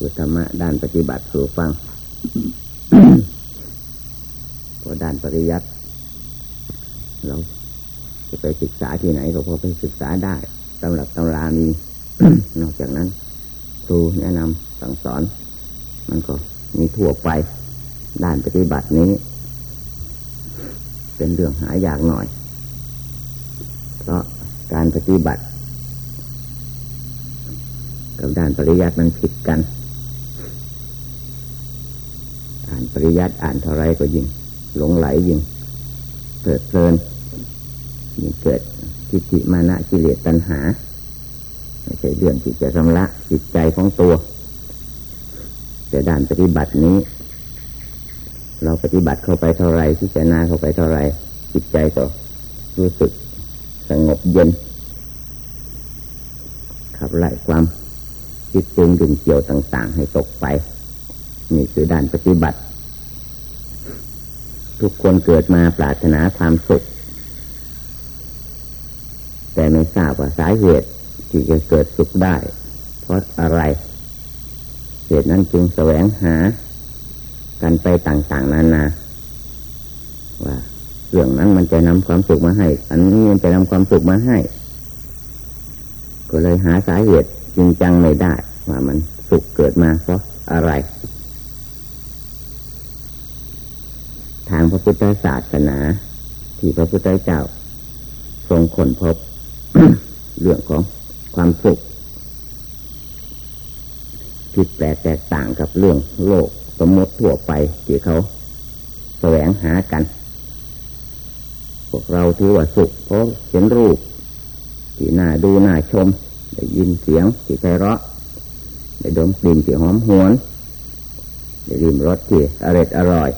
พุทธรรมะด้านปฏิบัติสู่ฟังพอด้านปริยัติเราจะไปศึกษาที่ไหนก็พอไปศึกษาได้ตำรับตำรามีนอกจากนั้น ครูแนะนำสั่งสอน มันก็มีทั่วไปด้านปฏิบัตินี้ เป็นเรื่องหายากหน่อย เพราะการปฏิบัติ กับด้านปริยัติมันผิดกัน อ่าน ปริยัติอ่านเท่าไรก็ยิ่งหลงไหลยิ่งเกิดเพลินยิ่งเกิดจิตติมานะกิเลสตัณหาไม่ใช่เรื่องที่จะชำระจิตใจของตัว แต่ด้านปฏิบัตินี้ เราปฏิบัติเข้าไปเท่าไรพิจารณาเข้าไปเท่าไรจิตใจก็รู้สึกสงบเย็น ขับไล่ความคิดปรุงดึงเกี่ยวต่าง ๆ ให้ตกไป นี่คือด้านปฏิบัติ ทุกคนเกิดมาปรารถนาความสุข แต่ไม่ทราบว่าสาเหตุที่จะเกิดสุขได้ เพราะอะไรเหตุนั้นจึงแสวงหา กันไปต่าง ๆนานาว่าเรื่องนั้นมันจะนำความสุขมาให้ อันนี้มันจะนำความสุขมาให้ ก็เลยหาสาเหตุจริงจังไม่ได้ ว่ามันสุขเกิดมาเพราะอะไร ทางพระพุทธศาสนา ที่พระพุทธเจ้า ทรงค้นพบ เรื่องของความสุขผิดแปลกแตกต่างกับเรื่องโลกสมมติทั่วไปที่เขาแสวงหากัน พวกเราถือว่าสุข เพราะเห็นรูป ที่น่าดูน่าชม ได้ยินเสียงที่ไพเราะ ได้ดมกลิ่นที่หอมหวน ได้ริมรสที่อร่อยอร่อย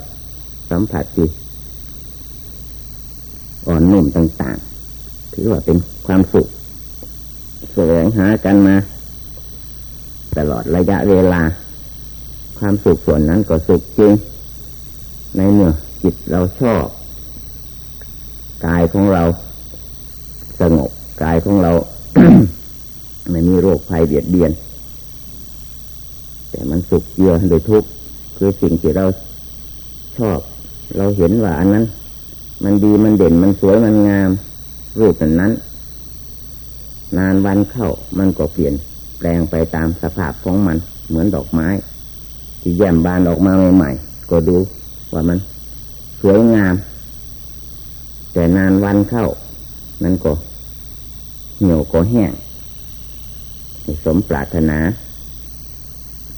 สัมผัสที่อ่อนนุ่มต่างๆ ถือว่าเป็นความสุขแสวงหากันมา ตลอดระยะเวลา ความสุขส่วนนั้นก็สุขจริง ในเมื่อจิตเราชอบ กายของเราสงบกายของเราไม่มีโรคภัยเบียดเบียน แต่มันสุขเยื่อโดยทุกข์คือสิ่งที่เราชอบ เราเห็นว่าอันนั้น มันดีมันเด่นมันสวยมันงามรูปนั้น นานวันเข้ามันก็เปลี่ยน แปลงไปตามสภาพของมัน เหมือนดอกไม้ ที่แย้มบานออกมาใหม่ๆก็ดูว่ามันสวยงาม แต่นานวันเข้า มันก็เหี่ยวก็แห้งไม่สมปรารถนา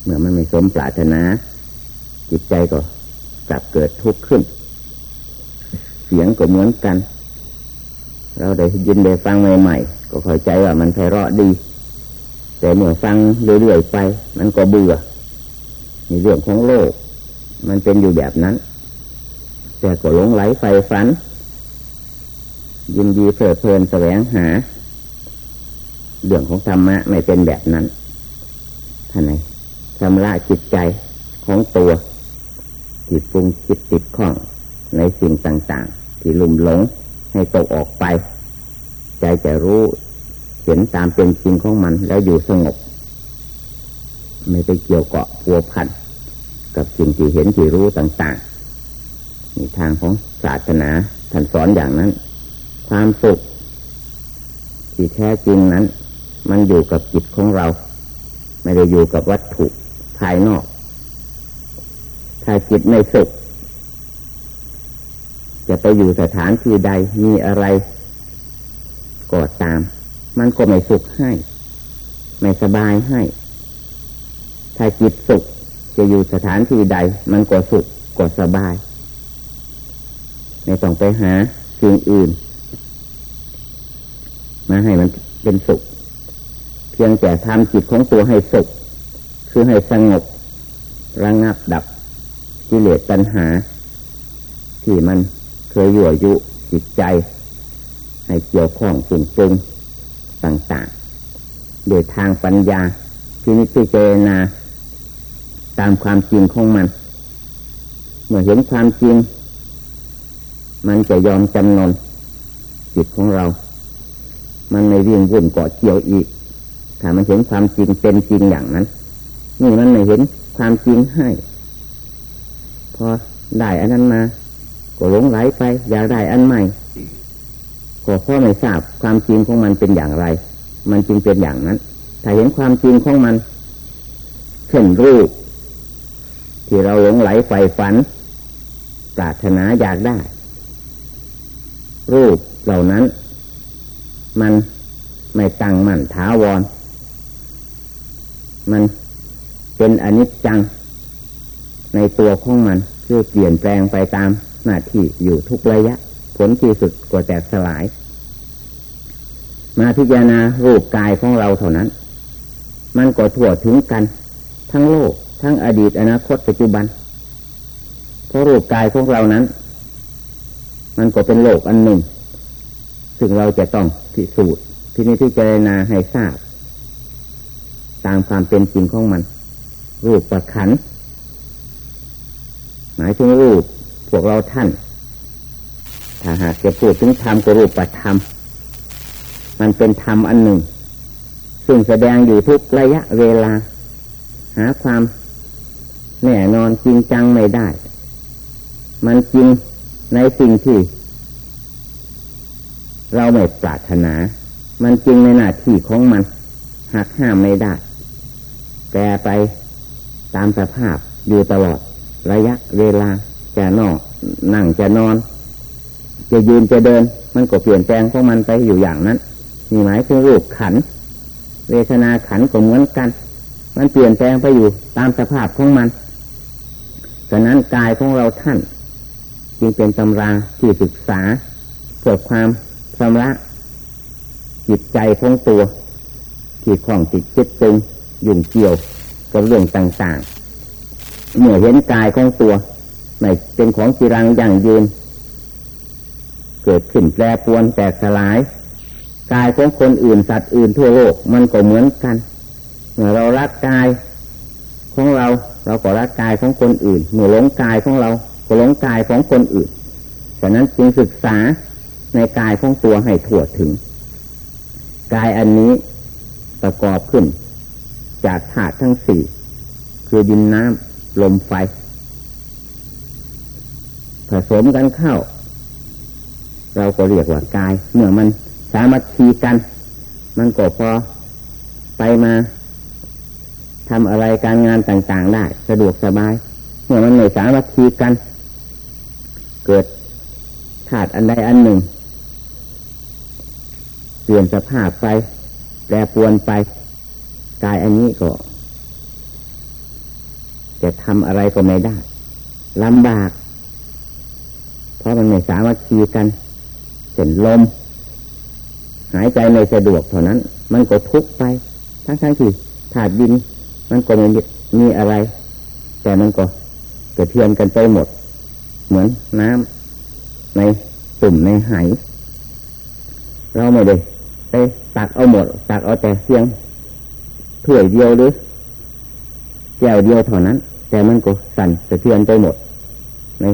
เมื่อมันไม่สมปรารถนา จิตใจก็ กลับเกิดทุกข์ขึ้น เสียงก็เหมือนกัน เราได้ยินได้ฟังใหม่ๆ ก็เข้าใจว่ามันไพเราะดี แต่เมื่อฟังเรื่อยๆไป มันก็เบื่อในเรื่องของโลก มันเป็นอยู่แบบนั้น แต่ก็หลงไหลไฟฝัน ยินดีเพลิดเพลินแสวงหา เรื่องของธรรมะไม่เป็นแบบนั้นท่านไหนชำระจิตใจของตัว ที่ปรุงจิตติดข้องในสิ่งต่างๆ ที่ลุ่มหลงให้ตกออกไป ใจจะรู้เห็นตามเป็นจริงของมันแล้วอยู่สงบ ไม่ไปเกี่ยวเกาะพัวพันกับสิ่งที่เห็นที่รู้ต่างๆนี่ทางของศาสนาท่านสอนอย่างนั้น ความสุขที่แท้จริงนั้น มันอยู่กับจิตของเรา ไม่ได้อยู่กับวัตถุภายนอก ถ้าจิตไม่สุข จะไปอยู่สถานที่ใดมีอะไรก็ตาม มันก็ไม่สุขให้ ไม่สบายให้ ถ้าจิตสุขจะอยู่สถานที่ใด มันก็สุขก็สบายไม่ต้องไปหาสิ่งอื่น มาให้มันเป็นสุข เพียงแต่ทำจิตของตัวให้สุข คือให้สงบระงับดับ กิเลสตัณหา ที่มันเคยยั่วยุจิตใจ ให้เกี่ยวข้องสิ่งปรุงต่างๆ โดยทางปัญญาที่นิพพานาตามความจริงของมัน เมื่อเห็นความจริง มันจะยอมจำนนจิตของเรา มันไม่วิ่งวุ่นเกาะเกี่ยวอีก ถ้ามันเห็นความจริงเป็นจริงอย่างนั้น นี่มันไม่เห็นความจริงให้ พอได้อันนั้นมา ก็หลงไหลไป อยากได้อันใหม่ก็เพราะไม่ทราบความจริงของมันเป็นอย่างไร มันจึงเป็นอย่างนั้น ถ้าเห็นความจริงของมันเช่นรูป ที่เราหลงไหลใฝ่ฝันปรารถนาอยากได้ รูปเหล่านั้น มันไม่ตั้งมั่นถาวร มันเป็นอนิจจัง ในตัวของมันคือเปลี่ยนแปลงไปตามหน้าที่อยู่ทุกระยะ ผลที่สุดก็แตกสลาย มาพิจารณารูปกายของเราเท่านั้น มันก็ทั่วถึงกัน ทั้งโลก ทั้งอดีตอนาคตปัจจุบันเพราะรูปกายของเรานั้น มันก็เป็นโลกอันหนึ่ง ซึ่งเราจะต้องพิสูจน์พินิจพิจารณาให้ทราบ ตามความเป็นจริงของมัน รูปประขัน หมายถึงรูปพวกเราท่าน ถ้าหากจะพูดถึงธรรมก็รูปประธรรม มันเป็นธรรมอันหนึ่ง ซึ่งแสดงอยู่ทุกระยะเวลา หาความแน่นอนจริงจังไม่ได้ มันจริงในสิ่งที่ เราไม่ปรารถนา มันจริงในหน้าที่ของมันหักห้ามไม่ได้ แปรไปตามสภาพอยู่ตลอด ระยะเวลาจะนอนนั่งจะนอน จะยืนจะเดิน มันก็เปลี่ยนแปลงของมันไปอยู่อย่างนั้นมีหมายถึงรูปขัน เวทนาขันก็เหมือนกัน มันเปลี่ยนแปลงไปอยู่ตามสภาพของมันฉะนั้นกายของเราท่าน จึงเป็นตำราที่ศึกษาเพื่อความชำระจิตใจของตัวที่ของจิตจิตตึงยุ่งเกี่ยวกับเรื่องต่างๆ เมื่อเห็นกายของตัวไม่เป็นของจีรังอยั่งยืน เกิดขึ้นแปรปวนแตกสลาย กายของคนอื่นสัตว์อื่นทั่วโลกมันก็เหมือนกัน เมื่อเรารักกายของเราเราก็รักกายของคนอื่น เมื่อหลงกายของเราก็หลงกายของคนอื่นฉะนั้นจึงศึกษาในกายของตัวให้ถั่วถึง กายอันนี้ประกอบขึ้น จากธาตุทั้งสี่คือดินน้ำ ลมไฟ ผสมกันเข้า เราก็เรียกว่ากาย เมื่อมันสามัคคีกัน มันก็พอไปมาทำอะไรการงานต่างๆ ได้ สะดวกสบาย เมื่อมันไม่สามัคคีกัน เกิดธาตุอันใดอันหนึ่ง เปลี่ยนสภาพไป แปรปวนไป กายอันนี้ก็ จะทำอะไรก็ไม่ได้ลำบาก เพราะมันไม่สามัคคีกันเห็นลม หายใจไม่สะดวกเท่านั้น มันก็ทุกไป ทั้งทั้งที่ถาดดิน มันก็ไม่มีอะไร แต่มันก็เกิดเทียนกันไปหมด เหมือนน้ำในตุ่มในไหเราไม่ได้ไปตักเอาหมด ตักเอาแต่เพียงถ้วยเดียวหรือแก้วเดียวเท่านั้น แต่มันก็สั่นสะเทือนไปหมดใน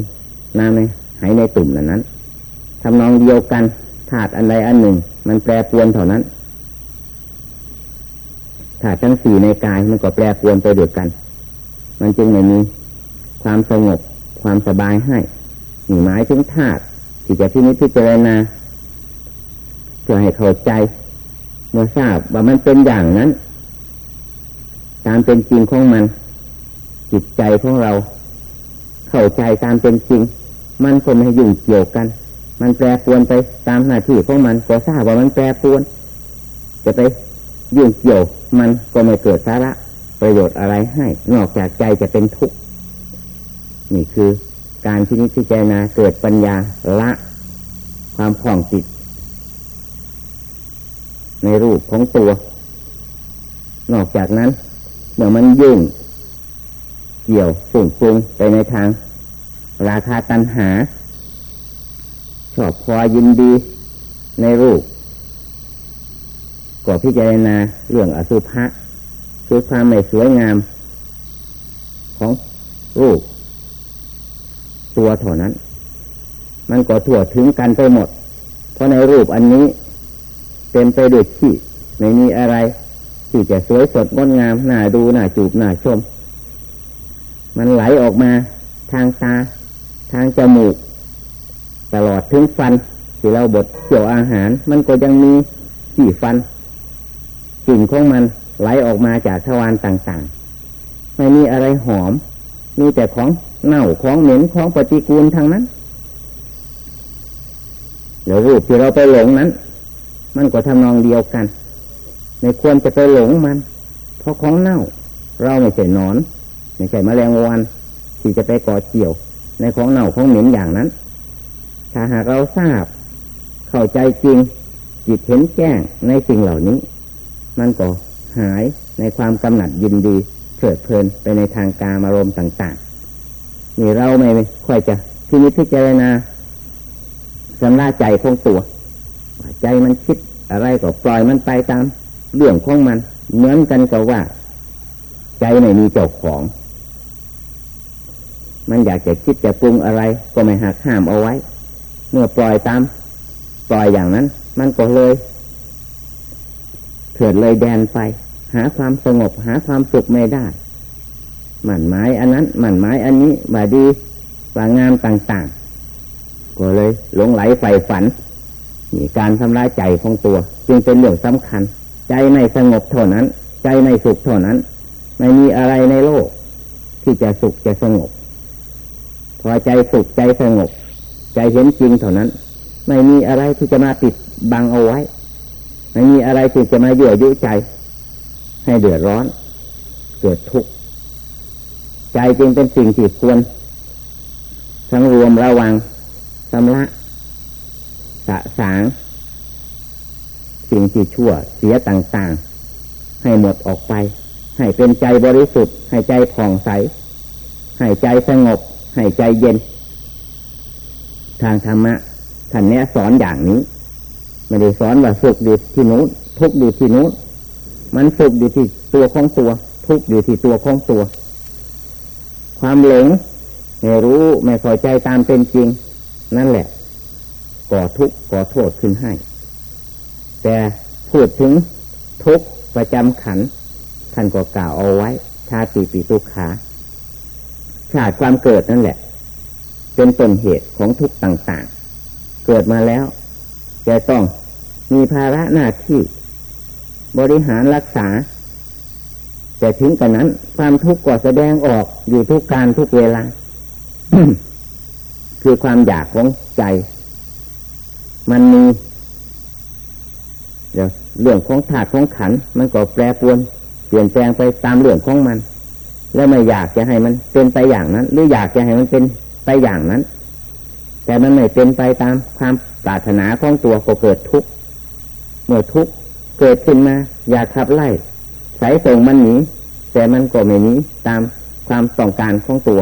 น้ำในไหในตุ่มนั้นนั้นทำนองเดียวกันธาตุอันใดอันหนึ่ง มันแปรปวนเท่านั้นธาตุทั้งสี่ในกายมันก็แปรปวนไปด้วยกัน มันจึงไม่มีความสงบความสบายให้หหมายถึงธาตุที่จะพินิจพิจารณาเพื่อให้เข้าใจเมื่อทราบว่ามันเป็นอย่างนั้น ตามเป็นจริงของมัน จิตใจของเรา เข้าใจตามเป็นจริง มันก็ไม่ยุ่งเกี่ยวกัน มันแปรปวนไปตามหน้าที่ของมันก็ทราบว่ามันแปรปวน จะไปยุ่งเกี่ยวมันก็ไม่เกิดสาระประโยชน์อะไรให้ นอกจากใจจะเป็นทุกข์นี่คือการที่นิพจารณาเกิดปัญญาละ ความคล่องจิต ในรูปของตัว นอกจากนั้น เมื่อมันยุ่ง เกี่ยวฝุ่งปรุงไปในทาง ราคาตัณหา ชอบพอยินดีในรูปก็พิจารณาเรื่องอสุภะคือความไม่สวยงาม ของรูป ตัวเท่านั้น มันก็ถั่วถึงกันไปหมด เพราะในรูปอันนี้เป็นไปด้วยขี้ไม่มีอะไร ที่จะสวยสดงดงามน่าดูน่าจูบน่าชม มันไหลออกมาทางตา ทางจมูก ตลอดถึงฟันที่เราบดเกี่ยวอาหาร มันก็ยังมีขี่ฟันกลิ่นของมันไหลออกมาจากทวารต่างๆ ไม่มีอะไรหอม มีแต่ของเน่าของเหม็นของปฏิกูลทางนั้นเดี๋ยวรูปที่เราไปหลงนั้น มันก็ทำนองเดียวกัน ในควรจะไปหลงมัน เพราะของเน่า เราไม่ใช่นอน ไม่ใช่แมลงวันที่จะไปก่อเกี่ยว ในของเน่าของเหม็นอย่างนั้น ถ้าหากเราทราบ เข้าใจจริง จิตเห็นแจ้งในสิ่งเหล่านี้ มันก็หายในความกำหนัดยินดีเกิดเพลินไปในทางการอารมณ์ต่าง ๆ นี่เราไม่ค่อยจะพินิจพิจารณาสำราใจของตัว ใจมันคิดอะไรก็ปล่อยมันไปตามเรื่องของมันเหมือนกันกับว่า ใจไม่มีเจ้าของ มันอยากจะคิดจะปรุงอะไร ก็ไม่หักห้ามเอาไว้ เมื่อปล่อยตาม ปล่อยอย่างนั้น มันก็เลยเถิดเลยแดนไป หาความสงบหาความสุขไม่ได้หมั่นไม้อันนั้นหมั่นไม้อันนี้ว่าดีว่างามต่างๆ ก็เลยหลงไหลใฝ่ฝันมีการทำร้ายใจของตัว จึงเป็นเรื่องสำคัญ ใจไม่สงบเท่านั้น ใจไม่สุขเท่านั้น ไม่มีอะไรในโลก ที่จะสุขจะสงบ พอใจสุขใจสงบ ใจเห็นจริงเท่านั้น ไม่มีอะไรที่จะมาปิดบังเอาไว้ ไม่มีอะไรที่จะมาเยื่อยุใจ ให้เดือดร้อน เกิดทุกข์ใจจึงเป็นสิ่งที่ควรสังรวมระวังสำละสะสาง สิ่งที่ชั่วเสียต่างๆ ให้หมดออกไป ให้เป็นใจบริสุทธิ์ ให้ใจผ่องใส ให้ใจสงบ ให้ใจเย็น ทางธรรมะท่านแนะสอนอย่างนี้ไม่ได้สอนว่าสุขอยู่ที่นู้นทุกข์อยู่ที่นู้นมันสุขอยู่ที่ตัวของตัว ทุกข์อยู่ที่ตัวของตัว ความหลงไม่รู้ไม่พอใจตามเป็นจริง นั่นแหละ ก่อทุกข์ก่อโทษขึ้นให้ แต่พูดถึงทุกประจำขันท่านก็กล่าวเอาไว้ชาติปีตุขา ชาติความเกิดนั่นแหละ เป็นต้นเหตุของทุกต่างๆ เกิดมาแล้วจะต้องมีภาระหน้าที่ บริหารรักษา แต่ถึงกันนั้น ความทุกข์ก็แสดงออกอยู่ทุกการทุกเวลา คือความอยากของใจ มันมีเรื่องของถาดของขัน มันก็แปรปรวน เปลี่ยนแปลงไปตามเรื่องของมัน แล้วไม่อยากจะให้มันเป็นไปอย่างนั้น หรืออยากจะให้มันเป็นไปอย่างนั้น แต่มันไม่เป็นไปตามความปรารถนาของตัวก็เกิดทุกข์เมื่อทุกข์เกิดขึ้นมา อยากขับไล่สายส่งมันหนีแต่มันก็ไม่หนีตามความต้องการของตัว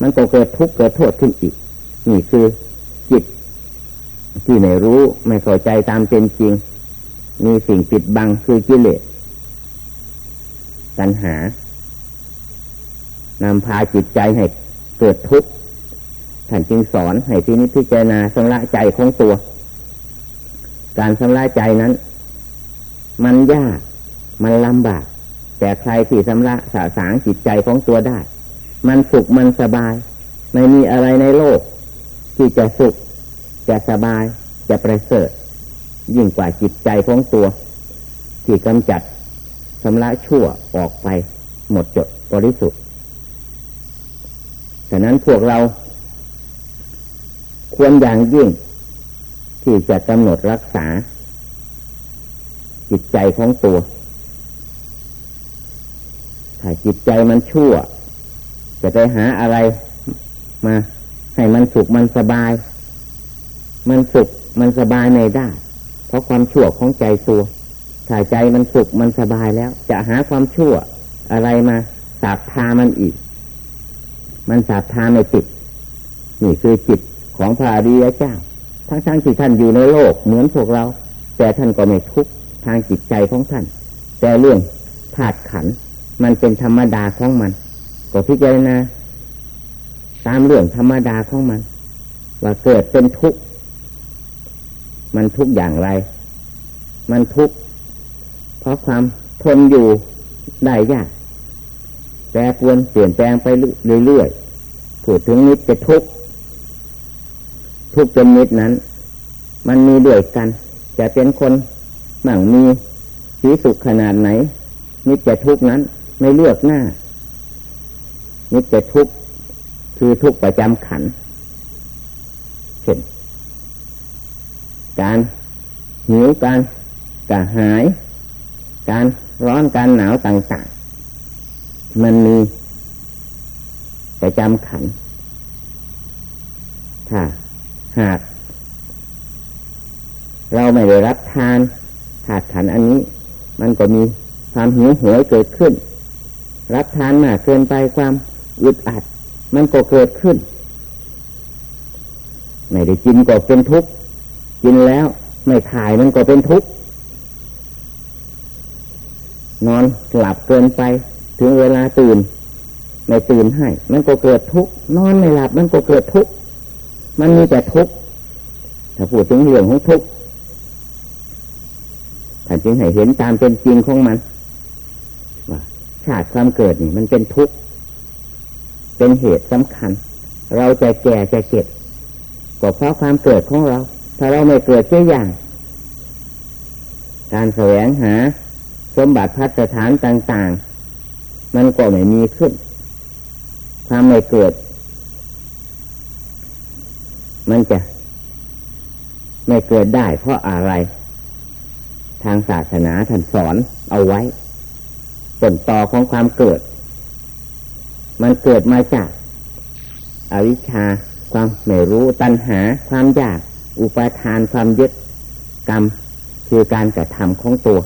มันก็เกิดทุกข์เกิดโทษขึ้นอีก นี่คือจิต ที่ไม่รู้ไม่เข้าใจตามเป็นจริง มีสิ่งปิดบังคือกิเลสตัณหา นำพาจิตใจให้เกิดทุกข์ท่านจึงสอนให้ที่นิพพิจารณาสำระใจของตัว การสำระใจนั้น มันยาก มันลำบาก แต่ใครที่สำระสาสางจิตใจของตัวได้ มันสุขมันสบาย ไม่มีอะไรในโลก ที่จะสุข จะสบาย จะประเสริฐ ยิ่งกว่าจิตใจของตัว ที่กำจัดชำระชั่วออกไป หมดจดบริสุทธิ์ ฉะนั้นพวกเรา ควรอย่างยิ่ง ที่จะกำหนดรักษา จิตใจของตัว ถ้าจิตใจมันชั่ว จะไปหาอะไรมา ให้มันสุขมันสบาย มันสุขมันสบายไม่ได้ เพราะความชั่วของใจตัวถ้าใจมันสุขมันสบายแล้ว จะหาความชั่วอะไรมาสาบทามันอีก มันสาบทาไม่ติด นี่คือจิตของพระอริยเจ้า ทั้งทั้งที่ท่านอยู่ในโลกเหมือนพวกเรา แต่ท่านก็ไม่ทุกข์ทางจิตใจของท่าน แต่เรื่องธาตุขันมันเป็นธรรมดาของมัน ก็พิจารณาตามเรื่องธรรมดาของมัน ว่าเกิดเป็นทุกข์มันทุกอย่างไร มันทุกข์เพราะความทนอยู่ได้ยาก แปรปวนเปลี่ยนแปลงไปเรื่อยๆพูดถึงนิดจะทุกทุกเป็นนิดนั้น มันมีด้วยกัน จะเป็นคนมั่งมีสีสุขขนาดไหนนิดจะทุกนั้นไม่เลือกหน้านิดจะทุกคือทุกประจำขันเช่นการหิวการกระหาย การร้อนการหนาวต่างๆ มันมีประจำขัน ถ้าหาก เราไม่ได้รับทานถาดขันอันนี้ มันก็มีความหิวโหยเกิดขึ้น รับทานมากเกินไปความอึดอัด มันก็เกิดขึ้น ไม่ได้กินก็เป็นทุกข์กินแล้วไม่ถ่ายมันก็เป็นทุกข์นอนหลับเกินไป ถึงเวลาตื่นไม่ตื่นให้ มันก็เกิดทุกข์นอนไม่หลับ มันก็เกิดทุกข์มันมีแต่ทุกข์ถ้าพูดถึงเรื่องของทุกข์ท่านจึงให้เห็นตามเป็นจริงของมันว่าชาติความเกิดนี่มันเป็นทุกข์เป็นเหตุสำคัญ เราจะแก่จะเจ็บก็เพราะความเกิดของเรา ถ้าเราไม่เกิดเช่นอย่าง การแสวงหา สมบัติพัฒฐานต่าง ๆ มันก็ไม่มีขึ้น ความไม่เกิด มันจะ ไม่เกิดได้เพราะอะไร ทางศาสนาท่านสอนเอาไว้ผลต่อของความเกิด มันเกิดมาจากอวิชชาความไม่รู้ตัณหา ความอยาก อุปาทานความยึดกรรม คือการกระทำของตัว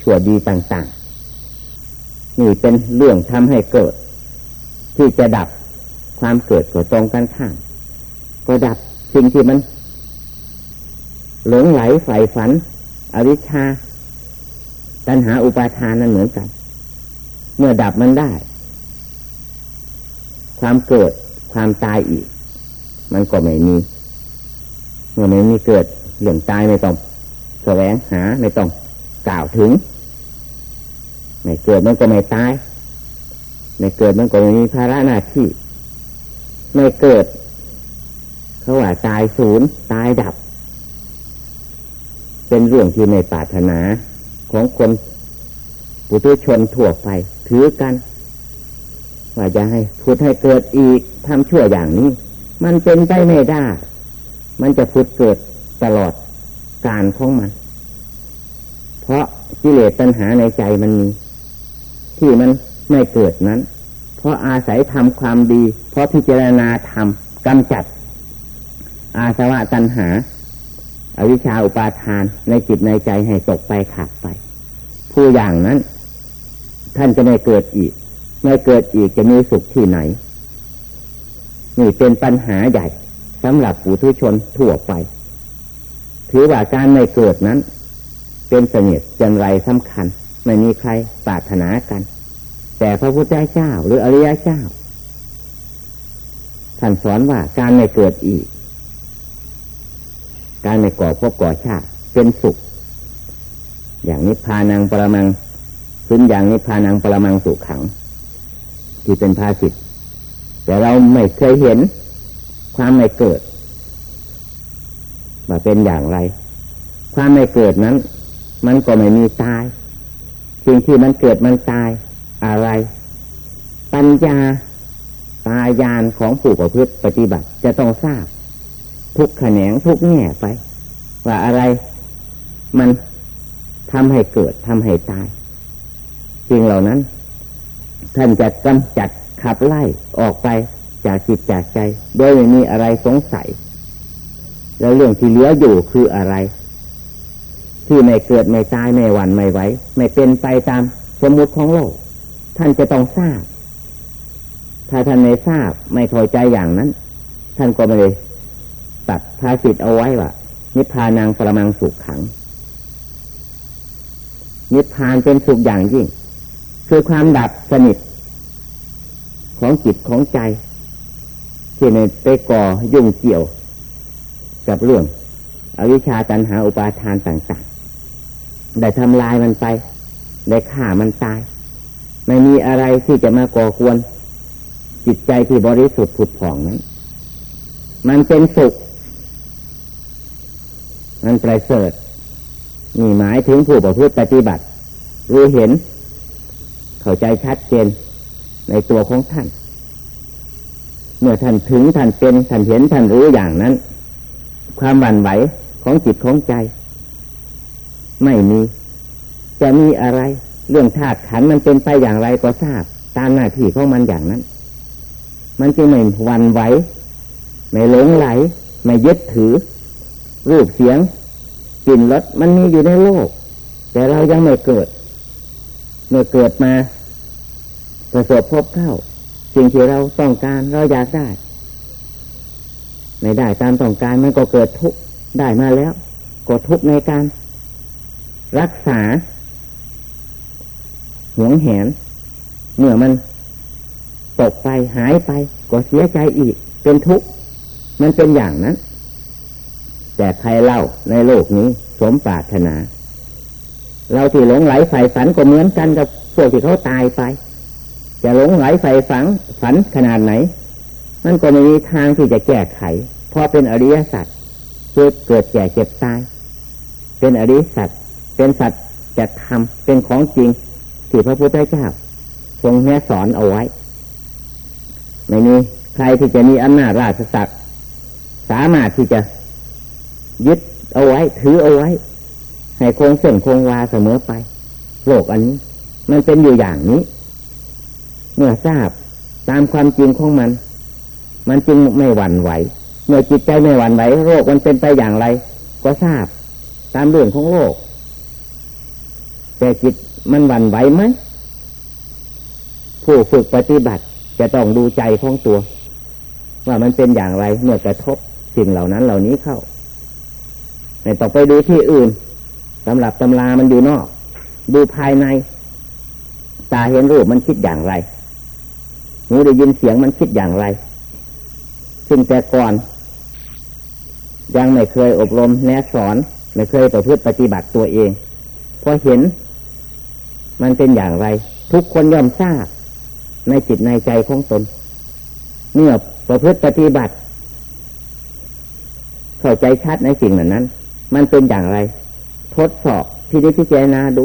ชั่วดีต่าง นี่เป็นเรื่องทำให้เกิด ที่จะดับความเกิดก็ตรงกันข้ามก็ดับสิ่งที่มัน หลงไหลใฝ่ฝัน อวิชชา ตัณหาอุปาทานนั้นเหมือนกัน เมื่อดับมันได้ ความเกิดความตายอีก มันก็ไม่มี เมื่อไม่มีเกิดเรื่องตายไม่ต้องแสวงหาไม่ต้องกล่าวถึง ไม่เกิดมันก็ไม่ตาย ไม่เกิดมันก็ไม่มีภาระหน้าที่ ไม่เกิด เขาว่าตายศูนย์ตายดับ เป็นเรื่องที่ไม่ปรารถนาของคนปุถุชนทั่วไป ถือกัน ว่าจะให้พูดให้เกิดอีกทำชั่วอย่างนี้ มันเป็นไปไม่ได้ มันจะพุดเกิดตลอดการของมัน เพราะกิเลสตัณหาในใจมันมี ที่มันไม่เกิดนั้น เพราะอาศัยทำความดี เพราะพิจารณาทำกำจัด อาสวะตัณหาอาวิชชาอุปาทานในจิตในใจให้ตกไปขาดไป ผู้อย่างนั้น ท่านจะไม่เกิดอีก ไม่เกิดอีกจะมีสุขที่ไหน นี่เป็นปัญหาใหญ่สำหรับผู้ทุชนทั่วไป ถือว่าการไม่เกิดนั้น เป็นเสนียดจันไรสำคัญ ไม่มีใครปรารถนากัน แต่พระพุทธเจ้าหรืออริยเจ้าท่านสอนว่าการไม่เกิดอีก การไม่ก่อพบก่อชาติเป็นสุข อย่างนิพพานังปรมังซึ่งอย่างนิพพานังปรมังสุขขัง ที่เป็นภาสิทธแต่เราไม่เคยเห็นความไม่เกิดว่าเป็นอย่างไร ความไม่เกิดนั้น มันก็ไม่มีตาย สิ่งที่มันเกิดมันตายอะไร ปัญญาตายานของผู้ประพฤติปฏิบัติ จะต้องทราบ ทุกแขนงทุกแง่ไป ว่าอะไรมันทำให้เกิดทำให้ตายสิ่งเหล่านั้น ท่านจะกำจัดขับไล่ออกไปจากจิตจากใจ โดยไม่มีอะไรสงสัย แล้วเรื่องที่เหลืออยู่คืออะไร ที่ไม่เกิดไม่ตายไม่หวั่นไม่ไหวไม่เป็นไปตามสมมุติของโลก ท่านจะต้องทราบ ถ้าท่านไม่ทราบไม่พอใจอย่างนั้น ท่านก็ไม่ได้ตัดภาสิทเอาไว้ว่านิพพานังประมังสุขขัง นิพพานเป็นสุขอย่างยิ่ง คือความดับสนิท ของจิตของใจ ที่ในไปก่อยุ่งเกี่ยวกับเรื่องอวิชชาตันหาอุปาทานต่างๆ ได้ทำลายมันไป ได้ฆ่ามันตาย ไม่มีอะไรที่จะมาก่อกวนจิตใจที่บริสุทธิ์ผุดผ่องนั้น มันเป็นสุข มันประเสริฐนี่หมายถึงผู้ประพฤติปฏิบัติ รู้เห็น เข้าใจชัดเจนในตัวของท่าน เมื่อท่านถึงท่านเป็นท่านเห็นท่านรู้อย่างนั้น ความหวั่นไหวของจิตของใจ ไม่มี จะมีอะไร เรื่องธาตุขันมันเป็นไปอย่างไรก็ทราบ ตามหน้าที่ของมันอย่างนั้น มันจึงไม่หวั่นไหวไม่หลงไหล ไม่ยึดถือ รูปเสียงกลิ่นรสมันมีอยู่ในโลก แต่เรายังไม่เกิด เมื่อเกิดมาประสบพบเข้า สิ่งที่เราต้องการเราอยากได้ไม่ได้ตามต้องการมันก็เกิดทุกข์ได้มาแล้ว ก็ทุกข์ในการ รักษาหวงแหนเมื่อมันตกไปหายไปก็เสียใจอีก เป็นทุกข์มันเป็นอย่างนั้น แต่ใครเล่าในโลกนี้สมปรารถนา เราที่หลงไหลใฝ่ฝันก็เหมือนกันกับพวกที่เขาตายไปจะหลงไหลใฝ่ฝันฝันขนาดไหน มันก็ไม่มีทางที่จะแก้ไขเพราะเป็นอริยสัจเกิดเกิดแก่เจ็บตาย เป็นอริยสัจ เป็นสัจจะทำเป็นของจริงที่พระพุทธเจ้าทรงแนะสอนเอาไว้ ไม่มีใครที่จะมีอำนาจราชสักดิ์สามารถที่จะยึดเอาไว้ ถือเอาไว้ ให้คงเส้นคงวาเสมอไป โลกอันนี้ มันเป็นอยู่อย่างนี้ เมื่อทราบตามความจริงของมัน มันจึงไม่หวั่นไหว เมื่อจิตใจไม่หวั่นไหวโรคมันเป็นไปอย่างไร ก็ทราบ ตามเรื่องของโลก แต่จิตมันหวั่นไหวไหมผู้ฝึกปฏิบัติจะต้องดูใจของตัว ว่ามันเป็นอย่างไรเมื่อกระทบสิ่งเหล่านั้นเหล่านี้เข้าไม่ต้องไปดูที่อื่นสำหรับตำรามันอยู่นอก ดูภายใน ตาเห็นรูปมันคิดอย่างไรหูได้ยินเสียงมันคิดอย่างไร ซึ่งแต่ก่อน ยังไม่เคยอบรมแนะสอน ไม่เคยประพฤติปฏิบัติตัวเองพอเห็น มันเป็นอย่างไร ทุกคนย่อมทราบ ในจิตในใจของตน เมื่อประพฤติปฏิบัติ เข้าใจชัดในสิ่งเหล่านั้น มันเป็นอย่างไร ทดสอบพิจิตพิจารณาดู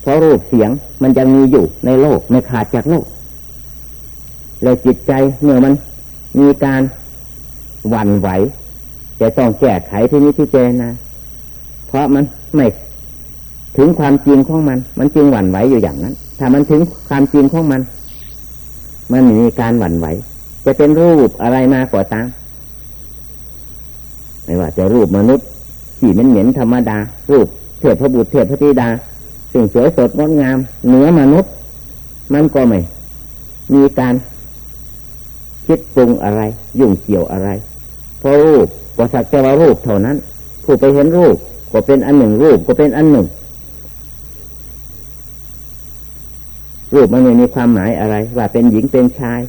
เพราะรูปเสียงมันยังมีอยู่ในโลกไม่ขาดจากโลก แล้วจิตใจเมื่อมันมีการหวั่นไหวจะต้องแก้ไขที่นี้พิจารณาเพราะมันไม่ ถึงความจริงของมัน มันจึงหวั่นไหวอยู่อย่างนั้น ถ้ามันถึงความจริงของมัน มันมีการหวั่นไหว จะเป็นรูปอะไรมาก็ตามไม่ว่าจะรูปมนุษย์ขี่เหม็นธรรมดา รูปเทพพระบุตรเทพพระธิดา สิ่งสวยสดงดงาม เหนือมนุษย์ มันก็ไม่ มีการคิดปรุงอะไร ยุ่งเกี่ยวอะไร เพราะรูปก็สักแต่ว่ารูปเท่านั้น ผู้ไปเห็นรูปก็เป็นอันหนึ่งรูปก็เป็นอันหนึ่ง รูปมันไม่มีความหมายอะไร ว่าเป็นหญิงเป็นชาย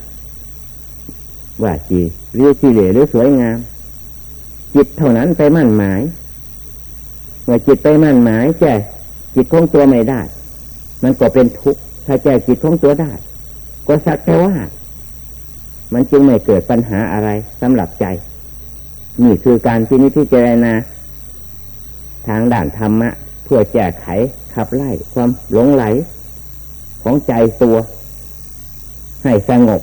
ว่าจีเรียกีเหลหรือสวยงาม จิตเท่านั้นไปมั่นหมาย เมื่อจิตไปมั่นหมายแก้จิตของตัวไม่ได้ มันก็เป็นทุกข์ถ้าแก้จิตของตัวได้ ก็สักแต่ว่า มันจึงไม่เกิดปัญหาอะไรสำหรับใจ นี่คือการที่นิพพานาทางด่านธรรมะเพื่อแก้ไขขับไล่ความหลงไหล ของใจตัว ให้สงบ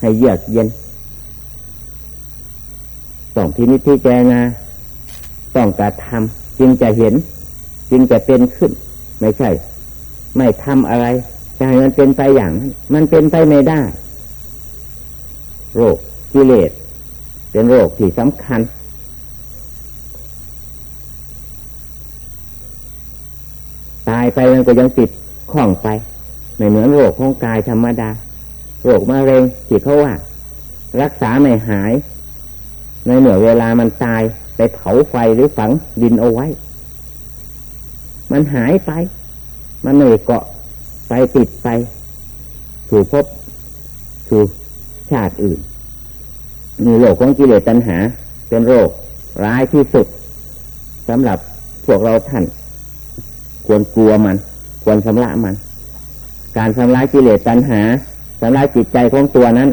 ให้เยือกเย็น ต้องพินิจพิจารณาต้องกระทำจึงจะเห็น จึงจะเป็นขึ้น ไม่ใช่ ไม่ทำอะไรจะให้มันเป็นไปอย่างนั้นมันเป็นไปไม่ได้ โรคกิเลสเป็นโรคที่สำคัญตายไปมันก็ยังติดข้องไป ไม่เหมือนโรคของกายธรรมดาโรคมะเร็งที่เขาว่า รักษาไม่หาย ในเมื่อเวลามันตายไปเผาไฟหรือฝังดินเอาไว้ มันหายไป มันไม่อยเกาะไปติดไปสู่พบสู่ชาติอื่นมีโรคของกิเลสตัณหา เป็นโรคร้ายที่สุดสำหรับพวกเราท่าน ควรกลัวมัน ควรชำระมัน การชำระกิเลสตัณหาชำระจิตใจของตัวนั้น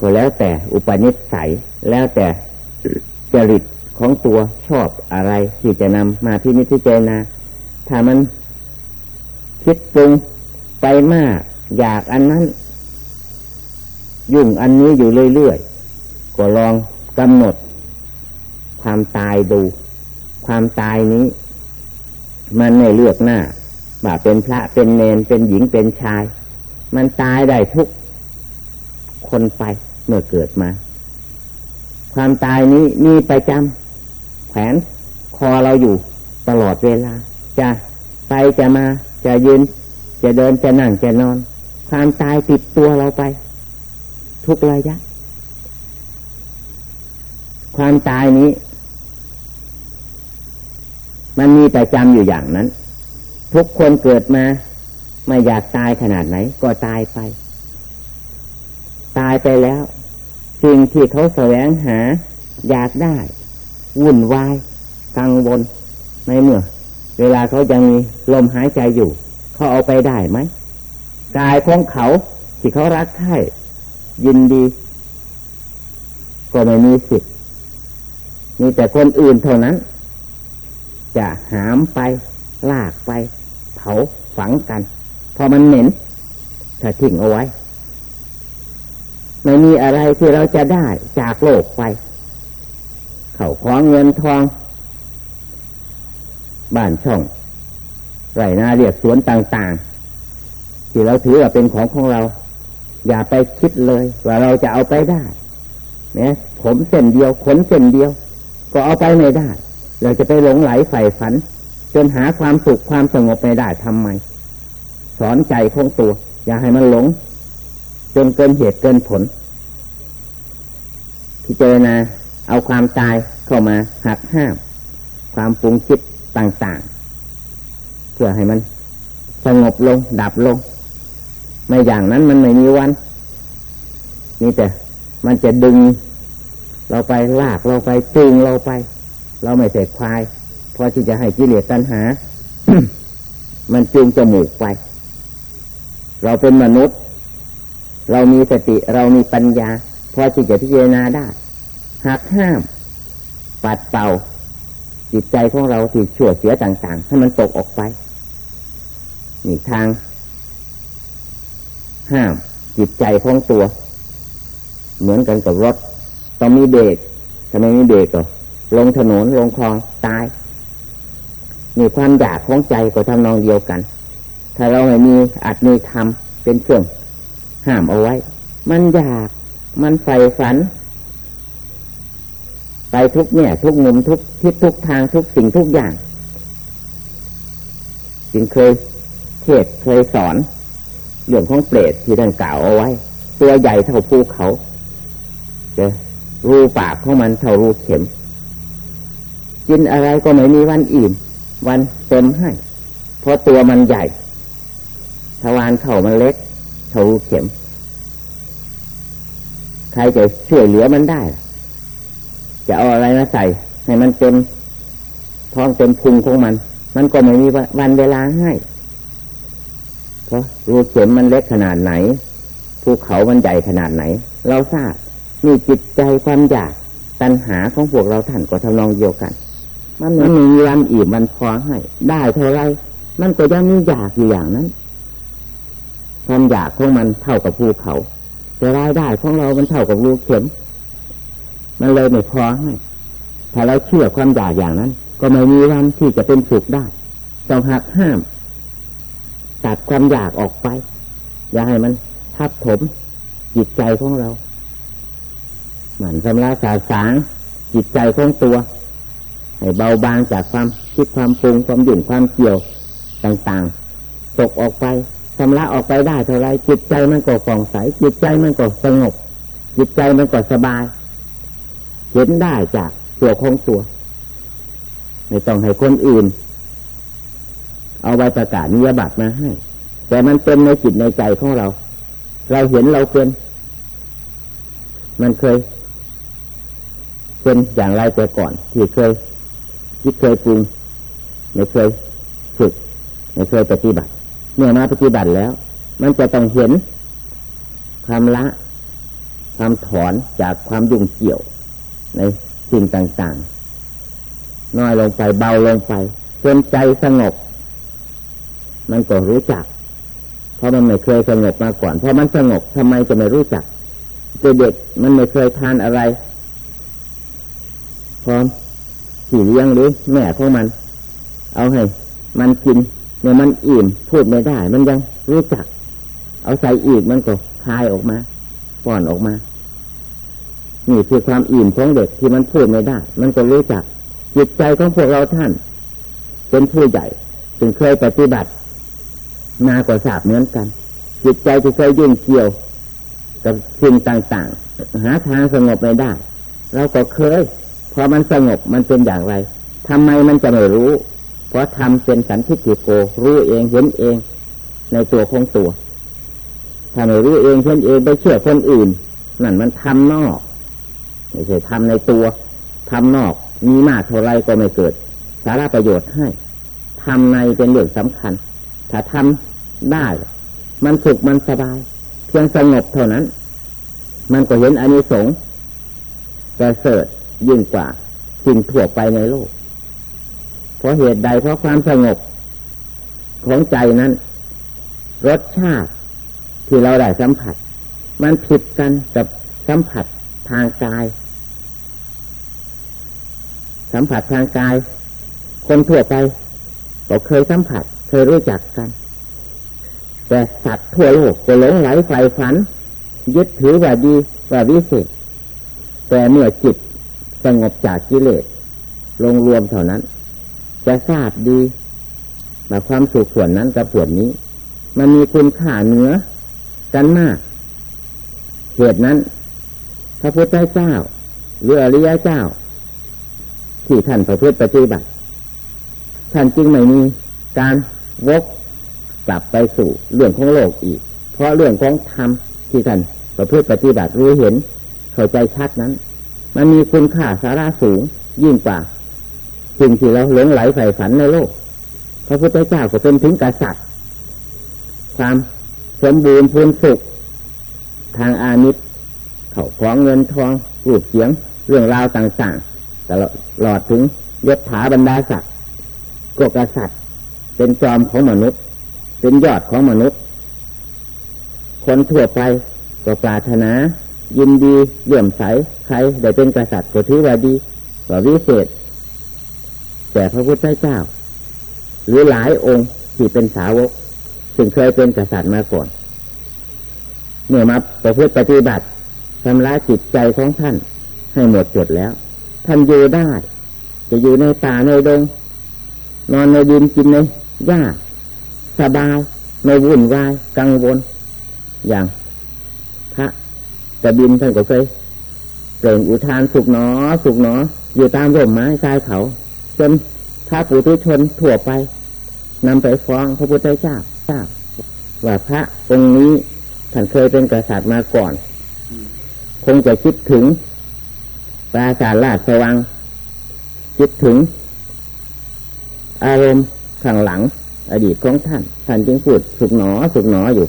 ก็แล้วแต่อุปนิสัยแล้วแต่จริตของตัวชอบอะไรที่จะนำมาที่นิพพานาถ้ามันคิดปรุงไปมาก อยากอันนั้น ยุ่งอันนี้อยู่เรื่อยๆก็ลองกำหนด ความตายดู ความตายนี้ มันไม่เลือกหน้า ว่าเป็นพระเป็นเนนเป็นหญิงเป็นชาย มันตายได้ทุกคนไปเมื่อเกิดมา ความตายนี้มีประจำแขวนคอเราอยู่ตลอดเวลา จะไปจะมาจะยืน จะเดินจะนั่งจะนอน ความตายติดตัวเราไป ทุกระยะ ความตายนี้ มันมีประจำอยู่อย่างนั้น ทุกคนเกิดมา ไม่อยากตายขนาดไหน ก็ตายไป ตายไปแล้วสิ่งที่เขาแสวงหา อยากได้ วุ่นวายกังวลในเมื่อ เวลาเขายังมีลมหายใจอยู่ เขาเอาไปได้ไหมกายของเขาที่เขารักใคร่ยินดี ก็ไม่มีสิทธิ์มีแต่คนอื่นเท่านั้น จะหามไป ลากไป เผาฝังกัน พอมันเหม็นถ้าทิ้งเอาไว้ ไม่มีอะไรที่เราจะได้จากโลกไป เขาคล้องเงินทอง บ้านช่องไรนาเรียกสวนต่างๆ ที่เราถือว่าเป็นของของเรา อย่าไปคิดเลยว่าเราจะเอาไปได้เนี่ยผมเส้นเดียวขนเส้นเดียว ก็เอาไปไม่ได้ เราจะไปหลงไหลใฝ่ฝัน จนหาความสุขความสงบไม่ได้ทำไม สอนใจของตัว อย่าให้มันหลง จนเกินเหตุเกินผลพิจารณาเอาความตายเข้ามาหักห้าม ความปรุงคิดต่างๆ เพื่อให้มันสงบลง ดับลง ไม่อย่างนั้นมันไม่มีวันนี่แต่มันจะดึง เราไปลากเราไปจูงเราไป เราไม่ใส่ควาย พอที่จะให้กิเลสตัณหา มันจูงจมูกไป เราเป็นมนุษย์ เรามีสติเรามีปัญญา พอที่จะพิจารณาได้หักห้าม ปัดเป่า จิตใจของเราที่ชั่วเสียต่างๆ ให้มันตกออกไปนี่ทาง ห้ามจิตใจของตัว เหมือนกันกับรถ ต้องมีเบรกถ้าไม่มีเบรกก็ลงถนนลงคลองตาย มีความอยากของใจก็ทำนองเดียวกัน ถ้าเราไม่มีอัดมีทำเป็นเครื่องห้ามเอาไว้ มันอยาก มันใฝ่ฝัน ไปทุกเนี่ยทุกมุมทุกทิศทุกทางทุกสิ่งทุกอย่าง จึงเคยเทศเคยสอนเรื่องของเปรตที่ท่านกล่าวเอาไว้ ตัวใหญ่เท่าภูเขาจะรูปากของมันเท่ารูเข็ม กินอะไรก็ไม่มีวันอิ่ม วันเต็มให้ เพราะตัวมันใหญ่ทวารเข่ามันเล็กเท่ารูเข็ม ใครจะช่วยเหลือมันได้ จะเอาอะไรมาใส่ ให้มันเต็มท้องเต็มพุงของมัน มันก็ไม่มีวันเวลาให้ เพราะรูเข็มมันเล็กขนาดไหน ภูเขามันใหญ่ขนาดไหน เราทราบนี่จิตใจความอยากตัณหาของพวกเราท่านก็ทำนองเดียวกัน มันมันมีวันอิ่มมันพอให้ ได้เท่าไรมันก็ยังมีอยากอยู่อย่างนั้นความอยากของมันเท่ากับภูเขาแต่รายได้ของเรา มันเท่ากับลูกเข็ม มันเลยไม่พอให้ ถ้าเราเชื่อความอยากอย่างนั้น ก็ไม่มีวันที่จะเป็นสุขได้ต้องหักห้าม ตัดความอยากออกไป อย่าให้มันทับถมจิตใจของเราเหมือนสำราสาสางจิตใจของตัว ให้เบาบางจากความคิดความปรุงความหยุ่นความเกี่ยวต่างๆ ตกออกไปชำระออกไปได้เท่าไรจิตใจมันก็ฟองใสจิตใจมันก็สงบ จิตใจมันก็สบาย เห็นได้จากตัวของตัวไม่ต้องให้คนอื่น เอาใบประกาศนิยบัตรมาให้ แต่มันเป็นในจิตในใจของเรา เราเห็นเราเป็น มันเคย เป็นอย่างไรแต่ก่อนที่เคย คิดเคยปรุงไม่เคยฝึกไม่เคยปฏิบัติ เมื่อมาปฏิบัติแล้ว มันจะต้องเห็นความละความถอนจากความยุ่งเกี่ยวในสิ่งต่างๆ น้อยลงไปเบาลงไปจนใจสงบ มันก็รู้จัก เพราะมันไม่เคยสงบมาก่อน เพราะมันสงบทำไมจะไม่รู้จักเด็กมันไม่เคยทานอะไรพร้อม สี่เลี้ยงหรือแม่ของมัน เอาให้ มันกินเมื่อมันอิ่มพูดไม่ได้ มันยังรู้จัก เอาใส่อีกมันก็คายออกมาป้อนออกมา นี่คือความอิ่มของเด็กที่มันพูดไม่ได้ มันก็รู้จัก จิตใจของพวกเราท่าน เป็นผู้ใหญ่ถึงเคยปฏิบัติมากว่าสาบเหมือนกัน จิตใจที่เคยยุ่งเกี่ยว กับสิ่งต่าง ๆ หาทางสงบไม่ได้ เราก็เคย พอมันสงบมันเป็นอย่างไรทำไมมันจะไม่รู้ เพราะทำเป็นสันทิฏฐิโก รู้เองเห็นเอง ในตัวของตัวถ้าไม่รู้เองเห็นเองไปเชื่อคนอื่น นั่นมันทำนอกไม่ใช่ทำในตัวทำนอกมีมากเท่าไรก็ไม่เกิด สาระประโยชน์ให้ทำในเป็นเรื่องสำคัญ ถ้าทำได้ มันสุขมันสบาย เพียงสงบเท่านั้น มันก็เห็นอานิสงส์ประเสริฐ ยิ่งกว่าสิ่งทั่วไปในโลก เพราะเหตุใดเพราะความสงบของใจนั้น รสชาติที่เราได้สัมผัส มันผิดกันกับสัมผัสทางกาย สัมผัสทางกาย คนทั่วไปก็เคยสัมผัส เคยรู้จักกัน แต่สัตว์ทั่วโลกก็หลงไหลไฟฝัน ยึดถือว่าดีว่าวิเศษแต่เมื่อจิต สงบจากกิเลสลงรวมเท่านั้น จะทราบดีว่าความสุขส่วนนั้นกับส่วนนี้ มันมีคุณค่าเหนือกันมาก เหตุนั้น พระพุทธเจ้าหรืออริยเจ้า ที่ท่านประพฤติปฏิบัติ ท่านจึงไม่มีการวกกลับไปสู่เรื่องของโลกอีก เพราะเรื่องของธรรมที่ท่านประพฤติปฏิบัติรู้เห็นเข้าใจชัดนั้น มันมีคุณค่าสาระสูงยิ่งกว่าสิ่งที่เราหลงไหลใฝ่ฝันในโลก พระพุทธเจ้าก็เป็นถึงกษัตริย์ ความสมบูรณ์พูนสุข ทางอานิตเขาของเงินทองรูปเสียง เรื่องราวต่างๆตลอดถึงยศถาบรรดาศักดิ์ก็กษัตริย์ เป็นจอมของมนุษย์ เป็นยอดของมนุษย์ คนทั่วไปก็ปรารถนา ยินดีเลื่อมใสใครได้เป็นกษัตริย์ก็ถือว่าดีว่าวิเศษ แต่พระพุทธเจ้า หรือหลายองค์ที่เป็นสาวกซึ่งเคยเป็นกษัตริย์มาก่อนเมื่อมาประพฤติปฏิบัติทำร้ายจิตใจของท่าน ให้หมดจดแล้ว ท่านอยู่ได้ จะอยู่ในป่าในดง นอนในดินกินในหญ้าสบายไม่วุ่นวายกังวล อย่างพระ จะบินท่านก็เคยเปล่งอุทานสุกหนอ สุกหนอ อยู่ตามร่มไม้ชายเขาจนพระปุถุชนทั่วไปนำไปฟ้องพระพุทธเจ้าเจ้าว่าพระองค์นี้ท่านเคยเป็นกษัตริย์มาก่อน คงจะคิดถึงปราสาทราชสว่างคิดถึง อารมณ์ข้างหลัง อดีตของท่าน ท่านจึงพูดสุกหนอ สุกหนออยู่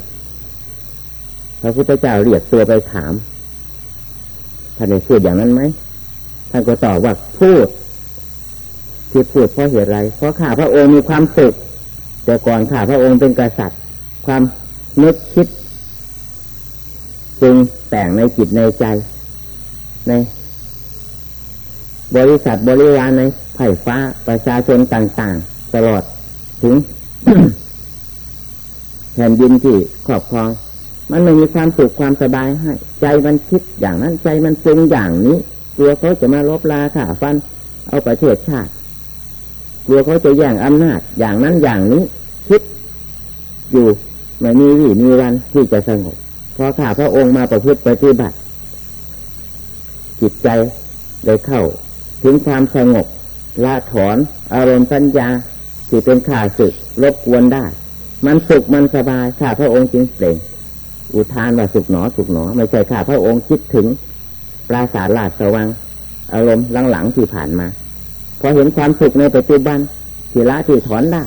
พระพุทธเจ้าเรียกตัวไปถาม ท่านได้พูดอย่างนั้นไหม ท่านก็ตอบว่าพูด ที่พูดเพราะเหตุไร เพราะข้าพระองค์มีความสุข แต่ก่อนข้าพระองค์เป็นกษัตริย์ ความนึกคิดจึงแต่งในจิตในใจ ใน บริษัทบริวารในไผ่ฟ้าประชาชนต่าง ๆ ตลอดถึงแผ่นดินที่ครอบครอง มันไม่มีความสุขความสบายให้ ใจมันคิดอย่างนั้นใจมันปรุงอย่างนี้ กลัวเขาจะมาลบลาข่าฟัน เอาประเทศชาติ กลัวเขาจะแย่งอำนาจ อย่างนั้นอย่างนี้ คิด อยู่ไม่มีวี่มีวันที่จะสงบพอข้าพระองค์มาประพฤติปฏิบัติ จิตใจได้เข้า ถึงความสงบละถอน อารมณ์ปัญญาที่เป็นข่าศึกรบกวนได้ มันสุขมันสบายข้าพระองค์จึงเปล่ง อุทานว่าสุขหนอสุขหนอ ไม่ใช่ข้าพระองค์คิดถึงปราสาทราชสว่างอารมณ์หลังๆที่ผ่านมาพอเห็นความสุขในปัจจุบันที่ละที่ถอนได้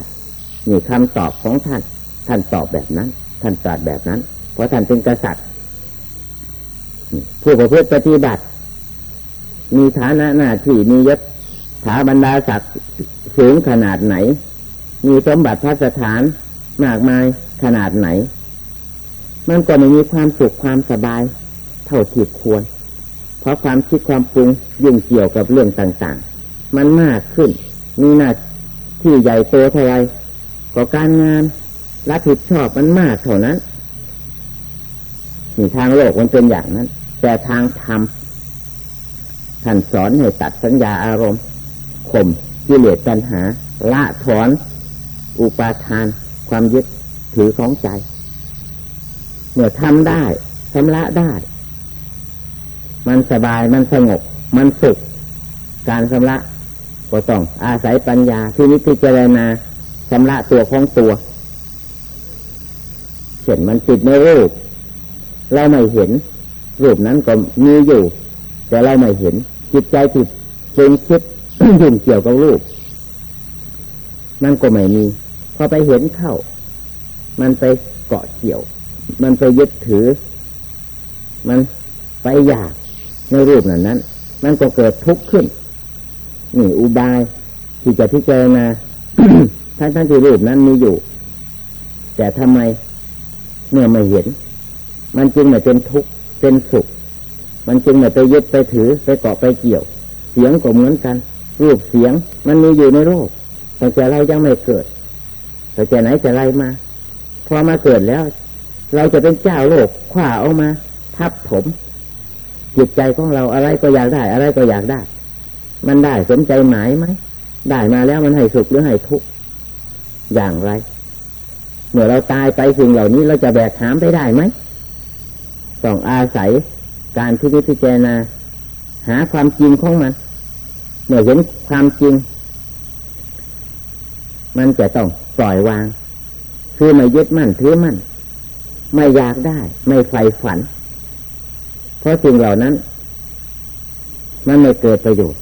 นี่คำตอบของท่าน ท่านตอบแบบนั้น ท่านตรัสแบบนั้น เพราะท่านเป็นกษัตริย์ผู้ประพฤติปฏิบัติ มีฐานะหน้าที่มียศถาบรรดาศักดิ์สูงขนาดไหน มีสมบัติพัสถานมากมายขนาดไหน มันก็ไม่มีความสุขความสบาย เท่าที่ควร เพราะความคิดความปรุงยุ่งเกี่ยวกับเรื่องต่างๆ มันมากขึ้น มีหน้าที่ใหญ่โตเท่าไรก็การงานรับผิดชอบมันมากเท่านั้นนี่ทางโลกมันเป็นอย่างนั้น แต่ทางธรรมท่านสอนให้ตัดสัญญาอารมณ์ข่มกิเลสตัณหา ละถอน อุปาทาน ความยึดถือของใจ เมื่อทำได้ชำระได้ มันสบายมันสงบ มันสุข การชำระก็ต้องอาศัยปัญญาที่นิพพิจารณาชำระตัวของตัวเห็นมันติดในรูป เราไม่เห็น รูปนั้นก็มีอยู่ แต่เราไม่เห็น จิตใจติดจึงคิดยุ่งเกี่ยวกับรูป นั่นก็ไม่มี พอไปเห็นเข้า มันไปเกาะเกี่ยว มันไปยึดถือ มันไปอยากในรูปนั้นนั้น มันก็เกิดทุกข์ขึ้น นี่อุบายที่จะพิจารณาทั้งทั้งที่รูปนั้นมีอยู่ แต่ทำไมเมื่อไม่เห็น มันจึงไม่เป็นทุกข์เป็นสุข มันจึงไม่ไปยึดไปถือไปเกาะไปเกี่ยว เสียงก็เหมือนกัน รูปเสียง มันมีอยู่ในโลกแต่จะเรายังไม่เกิด แต่จะไหนจะไรมาพอมาเกิดแล้ว เราจะเป็นเจ้าโลกคว้าเอามา ทับถม จิตใจของเราอะไรก็อยากได้ อะไรก็อยากได้ มันได้สนใจหมายไหมได้มาแล้วมันให้สุขหรือให้ทุกข์อย่างไร เมื่อเราตายไปสิ่งเหล่านี้เราจะแบกหามไปได้ไหมต้องอาศัยการพิจิจารณาหาความจริงของมัน เมื่อเห็นความจริง มันจะต้องปล่อยวาง คือไม่ยึดมั่นถือมั่น ไม่อยากได้ ไม่ใฝ่ฝัน เพราะสิ่งเหล่านั้น มันไม่เกิดประโยชน์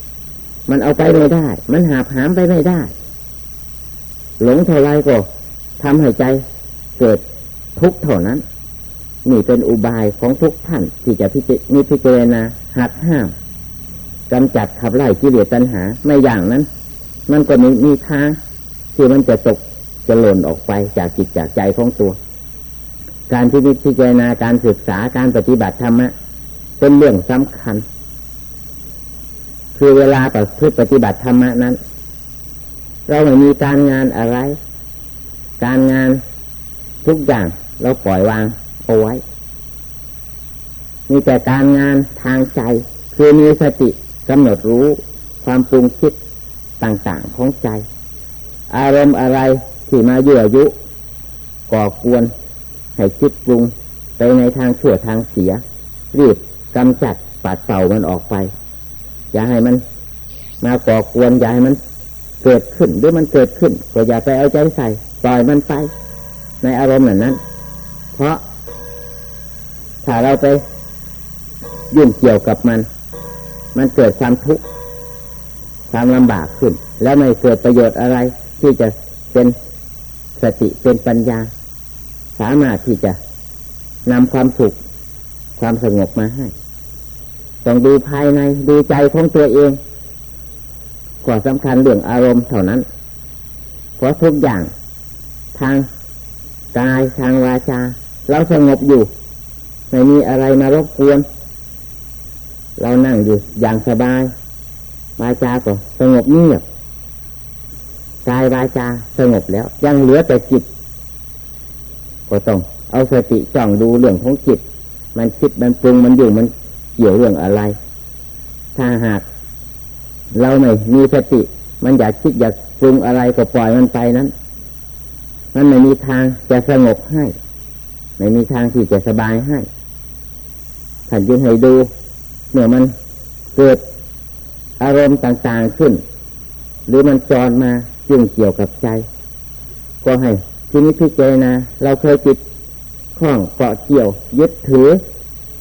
มันเอาไปไม่ได้ มันหาหามไปไม่ได้ หลงเท่าไรก็ทำให้ใจ เกิดทุกข์เท่านั้น นี่เป็นอุบายของทุกท่านที่จะพิจิตพิจารณาหักห้ามกำจัดขับไล่กิเลสตัณหา ไม่อย่างนั้น มันก็มีมีทางที่มันจะตกจะหล่นออกไปจากจิตจากใจของตัว การพิจิตพิจารณาการศึกษาการปฏิบัติธรรมะเป็นเรื่องสำคัญ คือเวลาปฏิบัติธรรมะนั้น เราไม่มีการงานอะไร การงานทุกอย่างเราปล่อยวางเอาไว้ มีแต่การงานทางใจ คือมีสติกำหนดรู้ความปรุงคิดต่างๆของใจ อารมณ์อะไรที่มาเยื่อยุก่อกวน ให้คิดปรุงไปในทางชั่วทางเสีย รีบกำจัดปัดเป่ามันออกไป อย่าให้มัน มาก่อกวนอย่าให้มันเกิดขึ้นหรือมันเกิดขึ้น ก็อย่าไปเอาใจใส่ปล่อยมันไป ในอารมณ์นั้นนั้น เพราะ ถ้าเราไปยุ่งเกี่ยวกับมัน มันเกิดความทุกข์ความลำบากขึ้น แล้วไม่เกิดประโยชน์อะไร ที่จะเป็นสติเป็นปัญญา สามารถที่จะนำความสุข ความสงบมาให้ ต้องดูภายในดูใจของตัวเองก็สำคัญเรื่องอารมณ์เท่านั้น เพราะทุกอย่าง ทางกายทางวาจาเราสงบอยู่ไม่มีอะไรมารบกวน เรานั่งอยู่อย่างสบาย วาจาก็สงบเงียบกายวาจาสงบแล้ว ยังเหลือแต่จิต ก็ต้องเอาสติจ้องดูเรื่องของจิต มันคิดมันปรุงมันอยู่มันเกี่ยวเรื่องอะไร ถ้าหาก เราไม่มีสติ มันอยากคิดอยากปรุงอะไรก็ปล่อยมันไปนั้น มันไม่มีทางจะสงบให้ ไม่มีทางที่จะสบายให้ท่านยึงให้ดูเมื่อมันเกิดอารมณ์ต่างๆขึ้น หรือมันจรมาจึงเกี่ยวกับใจ ก็ให้ ที่นี้พิจารณาเราเคยจิตข้องเกาะเกี่ยว ยึดถือ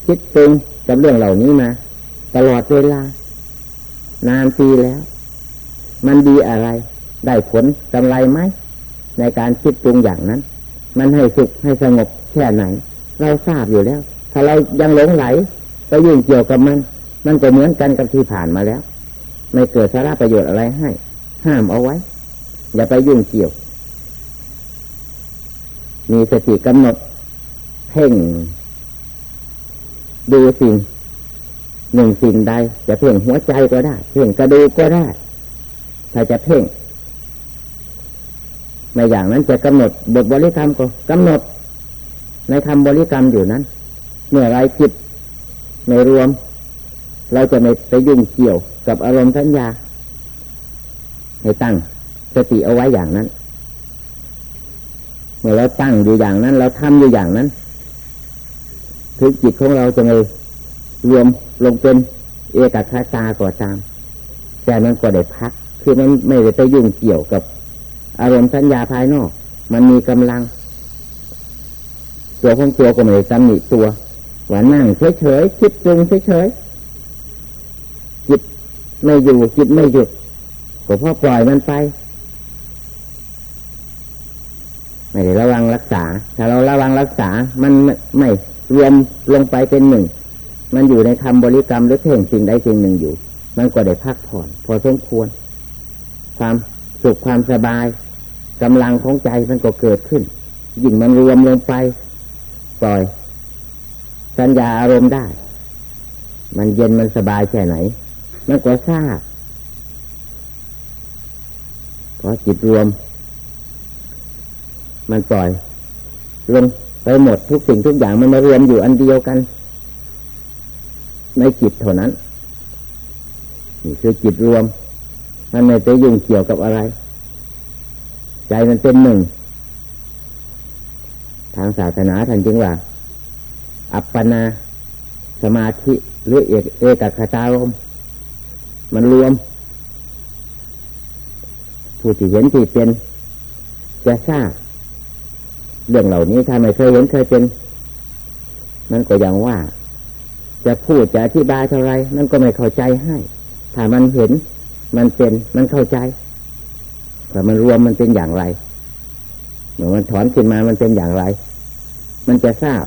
คิดปรุงกับเรื่องเหล่านี้มา ตลอดเวลา นานปีแล้ว มันดีอะไร ได้ผลกำไรไหมในในการคิดปรุงอย่างนั้น มันให้สุขให้สงบแค่ไหน เราทราบอยู่แล้ว ถ้าเรายังหลงไหลไปยุ่งเกี่ยวกับมัน มันก็เหมือนกันกับที่ผ่านมาแล้ว ไม่เกิดสาระประโยชน์อะไรให้ ห้ามเอาไว้ อย่าไปยุ่งเกี่ยว มีสติกำหนดเพ่งดูสิ่งหนึ่งสิ่งใด จะเพ่งหัวใจก็ได้ เพ่งกระดูกก็ได้ ถ้าจะเพ่งในอย่างนั้นจะกำหนดบทบริกรรมก็กำหนด ในคำบริกรรมอยู่นั้น เมื่อไรจิตไม่รวม เราจะไม่ไปยุ่งเกี่ยวกับอารมณ์สัญญา ให้ตั้งสติเอาไว้อย่างนั้น เมื่อเราตั้งอยู่อย่างนั้น เราทำอยู่อย่างนั้นถึงจิตของเราจะไม่รวมลงเป็นเอกคาตาก่อตาม แต่มันก็ได้พัก คือมันไม่ได้ไปยุ่งเกี่ยวกับ อารมณ์สัญญาภายนอก มันมีกำลัง ตัวของตัวก็ไม่ได้ตำหนิตัวว่านั่งเฉยๆคิดจรุงเฉยๆจิตไม่อยู่จิตไม่หยุดก็เพราะปล่อยมันไป ไม่ได้ระวังรักษา ถ้าเราระวังรักษา มันไม่รวมลงไปเป็นหนึ่ง มันอยู่ในคำบริกรรมหรือเพ่งสิ่งใดสิ่งหนึ่งอยู่ มันก็ได้พักผ่อน พอสมควร ความสุขความสบายกำลังของใจมันก็เกิดขึ้น ยิ่งมันรวมลงไป ปล่อย สัญญาอารมณ์ได้ มันเย็นมันสบายแค่ไหน มันก็ทราบเพราะจิตรวม มันปล่อยลงไปหมดทุกสิ่งทุกอย่างมันมารวมอยู่อันเดียวกัน ในจิตเท่านั้นนี่คือจิตรวม มันไม่ไปยุ่งเกี่ยวกับอะไร ใจมันเป็นหนึ่ง ทางศาสนาท่านจึงว่า อัปปนา สมาธิหรือเอกเอกคตารมมันรวม ผู้ที่เห็นที่เป็นจะทราบ เรื่องเหล่านี้ถ้าไม่เคยเห็นเคยเป็นมันก็อย่างว่า จะพูดจะอธิบายเท่าไรมันก็ไม่เข้าใจให้ถ้ามันเห็น มันเป็นมันเข้าใจแต่มันรวมมันเป็นอย่างไรเหมือมันถอนขึ้นมามันเป็นอย่างไร มันจะทราบ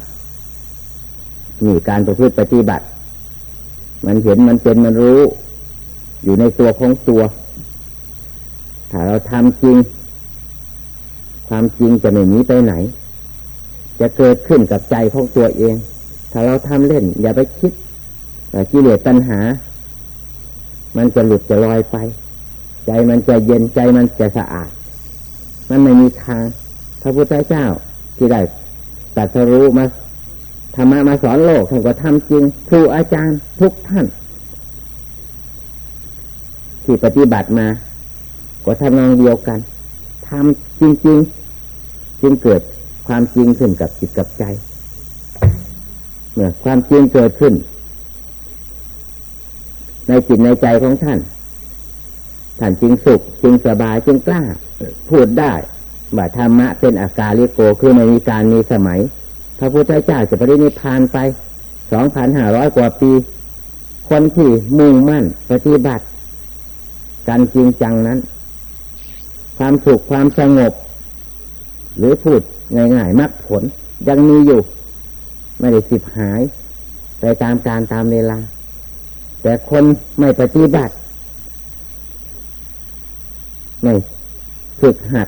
มีการประพฤติปฏิบัติ มันเห็นมันเป็นมันรู้ อยู่ในตัวของตัว ถ้าเราทำจริง ความจริงจะไม่หนีไปไหน จะเกิดขึ้นกับใจของตัวเอง ถ้าเราทำเล่น อย่าไปคิดกิเลสตัณหา มันจะหลุดจะลอยไป ใจมันจะเย็นใจมันจะสะอาด มันไม่มีทาง พระพุทธเจ้าที่ได้ตัดสรู้มาธรรมะมาสอนโลกท่านก็ทำจริง ครูอาจารย์ทุกท่าน ที่ปฏิบัติมา ก็ทำนองเดียวกัน ทำจริง ๆ จึงเกิดความจริงขึ้นกับจิตกับใจ เมื่อความจริงเกิดขึ้น ในจิตในใจของท่าน ท่านจึงสุขจึงสบายจึงกล้า พูดได้ว่าธรรมะเป็นอาการลิโกคือไม่มีการมีสมัย พระพุทธเจ้าจะปรินิพานไปสองพันห้าร้อยกว่าปี คนที่มุ่งมั่นปฏิบัติ การจริงจังนั้น ความสุขความสงบ หรือพูดง่ายๆมรรคผลยังมีอยู่ ไม่ได้สิบหายไปตามการตามเวลา แต่คนไม่ปฏิบัติไม่ฝึกหัด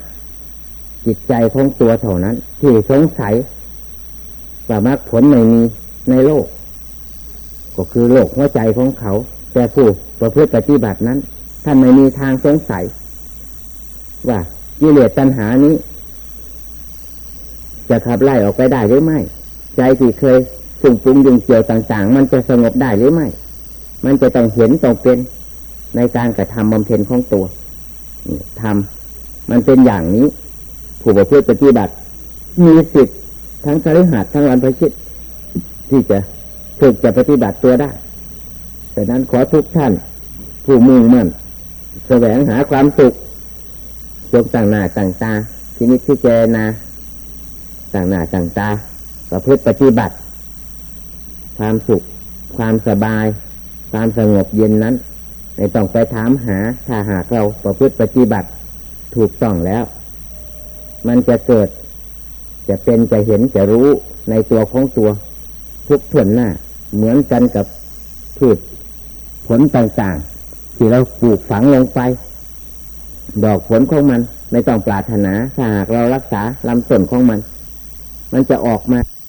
จิตใจของตัวเท่านั้น ที่สงสัยว่ามรรคผลไม่มีในโลก ก็คือโลกหัวใจของเขา แต่ผู้ประพฤติปฏิบัตินั้นท่านไม่มีทางสงสัย ว่ากิเลสตัณหานี้ จะขับไล่ออกไปได้หรือไม่ ใจที่เคยสุ่งปรุงยุงเกี่ยวต่าง ๆ มันจะสงบได้หรือไม่ มันจะต้องเห็นต้องเป็นในการกระทำบำเพ็ญของตัวทำมันเป็นอย่างนี้ ผู้ประพฤติปฏิบัติ มีสิทธิ์ทั้งคฤหัสถ์ทั้งวันพชิตที่จะฝึกจะปฏิบัติตัวได้แต่นั้นขอทุกท่าน ผู้มุ่งมั่นแสวงหาความสุข จงต่างหน้าต่างตาที่นิพพิจารณาต่างหน้าต่างตาประพฤติปฏิบัติ ความสุข ความสบาย ความสงบเย็นนั้นไม่ต้องไปถามหาถ้าหากเราประพฤติปฏิบัติถูกต้องแล้ว มันจะเกิด จะเป็นจะเห็นจะรู้ในตัวของตัว ทุกส่วนหน้า เหมือนกันกับพืชผลต่างๆ ที่เราปลูกฝังลงไป ดอกผลของมัน ไม่ต้องปรารถนาถ้าหากเรารักษาลำต้นของมัน มันจะออกมา